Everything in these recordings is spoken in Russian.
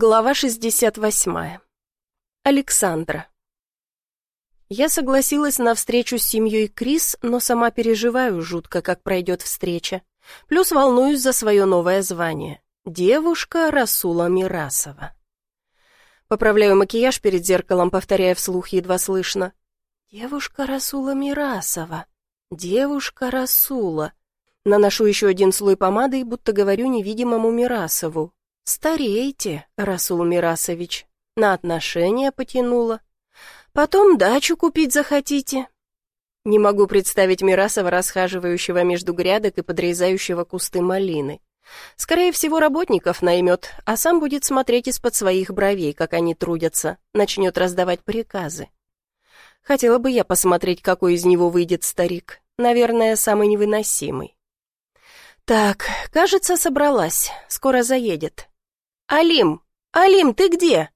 Глава 68. Александра. Я согласилась на встречу с семьей Крис, но сама переживаю жутко, как пройдет встреча. Плюс волнуюсь за свое новое звание. Девушка Расула Мирасова. Поправляю макияж перед зеркалом, повторяя вслух едва слышно. Девушка Расула Мирасова. Девушка Расула. Наношу еще один слой помады и будто говорю невидимому Мирасову. «Стареете, Расул Мирасович, на отношения потянула. Потом дачу купить захотите». Не могу представить Мирасова, расхаживающего между грядок и подрезающего кусты малины. Скорее всего, работников наймет, а сам будет смотреть из-под своих бровей, как они трудятся, начнет раздавать приказы. Хотела бы я посмотреть, какой из него выйдет старик. Наверное, самый невыносимый. Так, кажется, собралась. Скоро заедет. «Алим! Алим, ты где?»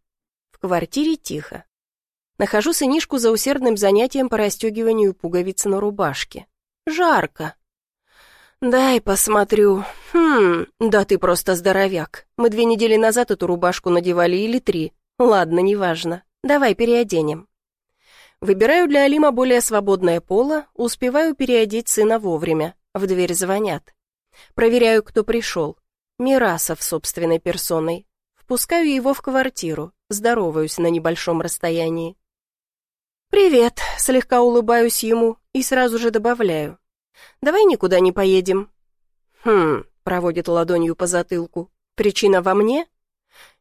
В квартире тихо. Нахожу сынишку за усердным занятием по расстегиванию пуговиц на рубашке. Жарко. «Дай посмотрю. Хм, да ты просто здоровяк. Мы две недели назад эту рубашку надевали или три. Ладно, неважно. Давай переоденем». Выбираю для Алима более свободное поло, успеваю переодеть сына вовремя. В дверь звонят. Проверяю, кто пришел. Мирасов собственной персоной. Впускаю его в квартиру, здороваюсь на небольшом расстоянии. «Привет», — слегка улыбаюсь ему и сразу же добавляю. «Давай никуда не поедем». «Хм», — проводит ладонью по затылку. «Причина во мне?»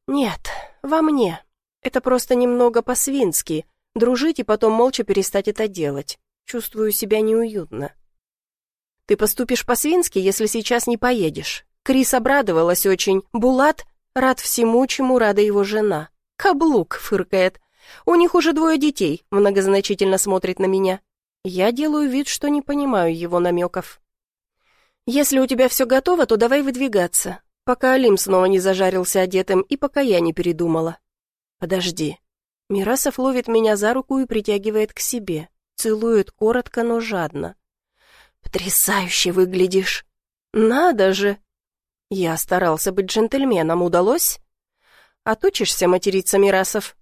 «Нет, во мне. Это просто немного по-свински. Дружить и потом молча перестать это делать. Чувствую себя неуютно». «Ты поступишь по-свински, если сейчас не поедешь. Крис обрадовалась очень. Булат рад всему, чему рада его жена. Каблук, фыркает. У них уже двое детей, многозначительно смотрит на меня. Я делаю вид, что не понимаю его намеков. Если у тебя все готово, то давай выдвигаться, пока Алим снова не зажарился одетым и пока я не передумала. Подожди. Мирасов ловит меня за руку и притягивает к себе. Целует коротко, но жадно. «Потрясающе выглядишь!» «Надо же!» Я старался быть джентльменом, удалось? Отучишься материться, Мирасов?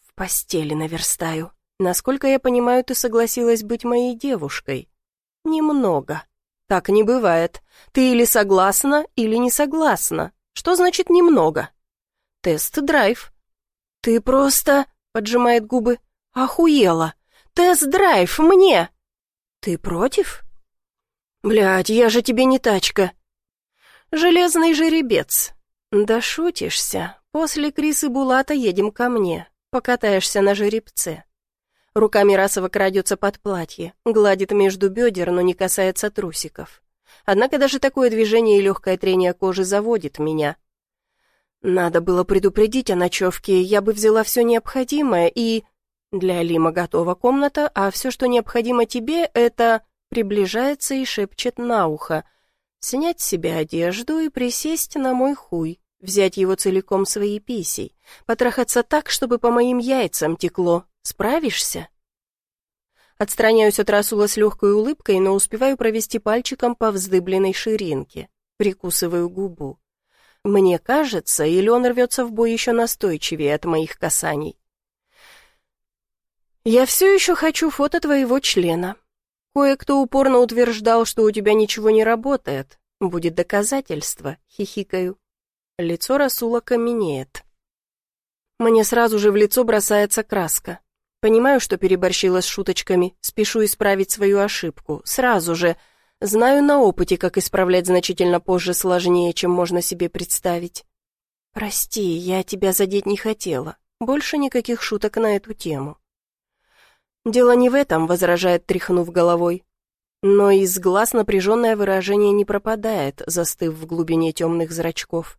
В постели наверстаю. Насколько я понимаю, ты согласилась быть моей девушкой. Немного. Так не бывает. Ты или согласна, или не согласна. Что значит немного? Тест-драйв. Ты просто, поджимает губы, охуела. Тест-драйв мне. Ты против? Блядь, я же тебе не тачка. «Железный жеребец». «Дошутишься. После Криса и Булата едем ко мне. Покатаешься на жеребце». Рука Мирасова крадется под платье, гладит между бедер, но не касается трусиков. Однако даже такое движение и легкое трение кожи заводит меня. Надо было предупредить о ночевке, я бы взяла все необходимое и... Для Лима готова комната, а все, что необходимо тебе, это... Приближается и шепчет на ухо — снять с себя одежду и присесть на мой хуй, взять его целиком своей писей, потрахаться так, чтобы по моим яйцам текло. Справишься? Отстраняюсь от Расула с легкой улыбкой, но успеваю провести пальчиком по вздыбленной ширинке. Прикусываю губу. Мне кажется, или он рвется в бой еще настойчивее от моих касаний. «Я все еще хочу фото твоего члена», Кое-кто упорно утверждал, что у тебя ничего не работает. Будет доказательство, хихикаю. Лицо Расула каменеет. Мне сразу же в лицо бросается краска. Понимаю, что переборщила с шуточками, спешу исправить свою ошибку. Сразу же. Знаю на опыте, как исправлять значительно позже сложнее, чем можно себе представить. Прости, я тебя задеть не хотела. Больше никаких шуток на эту тему. «Дело не в этом», — возражает, тряхнув головой. Но из глаз напряженное выражение не пропадает, застыв в глубине темных зрачков.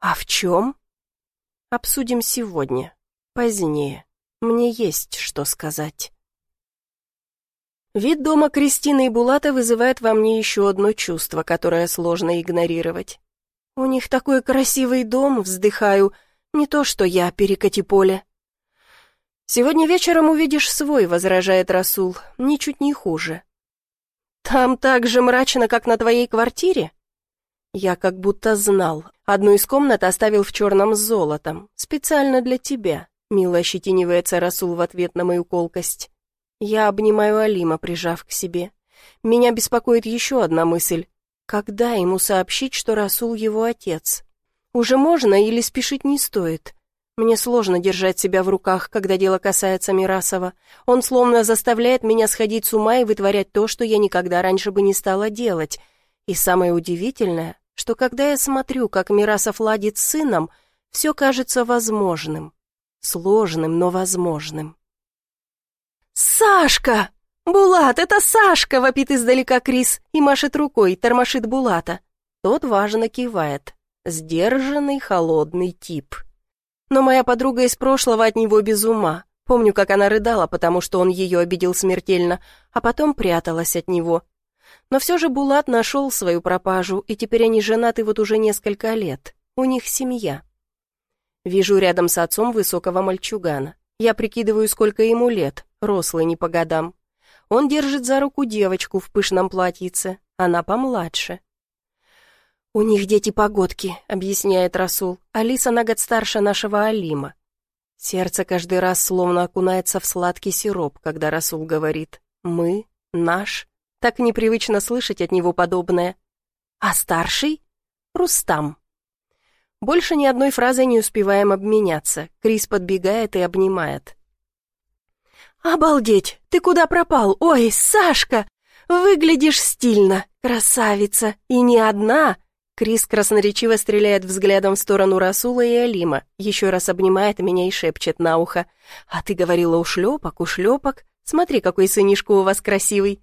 «А в чем?» «Обсудим сегодня. Позднее. Мне есть что сказать». Вид дома Кристины и Булата вызывает во мне еще одно чувство, которое сложно игнорировать. «У них такой красивый дом», — вздыхаю, «не то что я, перекати поле». «Сегодня вечером увидишь свой», — возражает Расул, — «ничуть не хуже». «Там так же мрачно, как на твоей квартире?» Я как будто знал. Одну из комнат оставил в черном с золотом. Специально для тебя. Мило ощетинивается Расул в ответ на мою колкость. Я обнимаю Алима, прижав к себе. Меня беспокоит еще одна мысль. Когда ему сообщить, что Расул его отец? Уже можно или спешить не стоит? Мне сложно держать себя в руках, когда дело касается Мирасова. Он словно заставляет меня сходить с ума и вытворять то, что я никогда раньше бы не стала делать. И самое удивительное, что когда я смотрю, как Мирасов ладит с сыном, все кажется возможным. Сложным, но возможным. «Сашка! Булат, это Сашка!» — вопит издалека Крис и машет рукой, тормошит Булата. Тот важно кивает. Сдержанный, холодный тип. Но моя подруга из прошлого от него без ума. Помню, как она рыдала, потому что он ее обидел смертельно, а потом пряталась от него, но все же Булат нашел свою пропажу, и теперь они женаты вот уже несколько лет. У них семья. Вижу рядом с отцом высокого мальчугана. Я прикидываю, сколько ему лет, рослый не по годам. Он держит за руку девочку в пышном платьице, она помладше. «У них дети-погодки», — объясняет Расул. «Алиса на год старше нашего Алима». Сердце каждый раз словно окунается в сладкий сироп, когда Расул говорит «мы», «наш», так непривычно слышать от него подобное. А старший? Рустам. Больше ни одной фразой не успеваем обменяться. Крис подбегает и обнимает. «Обалдеть! Ты куда пропал? Ой, Сашка! Выглядишь стильно, красавица! И не одна!» Крис красноречиво стреляет взглядом в сторону Расула и Алима, еще раз обнимает меня и шепчет на ухо. «А ты говорила ушлепок, ушлепок? Смотри, какой сынишка у вас красивый!»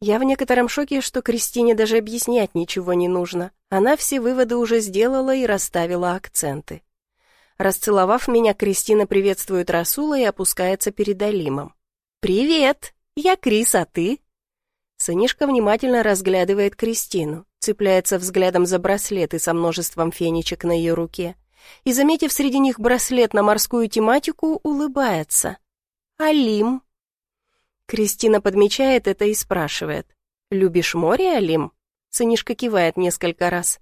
Я в некотором шоке, что Кристине даже объяснять ничего не нужно. Она все выводы уже сделала и расставила акценты. Расцеловав меня, Кристина приветствует Расула и опускается перед Алимом. «Привет! Я Крис, а ты?» Сынишка внимательно разглядывает Кристину, цепляется взглядом за браслеты со множеством фенечек на ее руке и, заметив среди них браслет на морскую тематику, улыбается. «Алим!» Кристина подмечает это и спрашивает. «Любишь море, Алим?» Сынишка кивает несколько раз.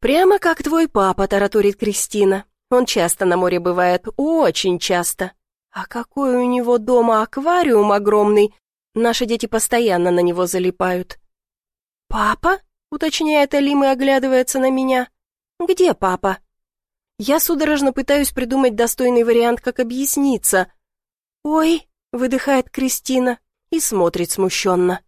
«Прямо как твой папа», — тараторит Кристина. «Он часто на море бывает, очень часто. А какой у него дома аквариум огромный. Наши дети постоянно на него залипают». «Папа?» — уточняет Алим и оглядывается на меня. «Где папа?» Я судорожно пытаюсь придумать достойный вариант, как объясниться. «Ой, выдыхает Кристина и смотрит смущенно.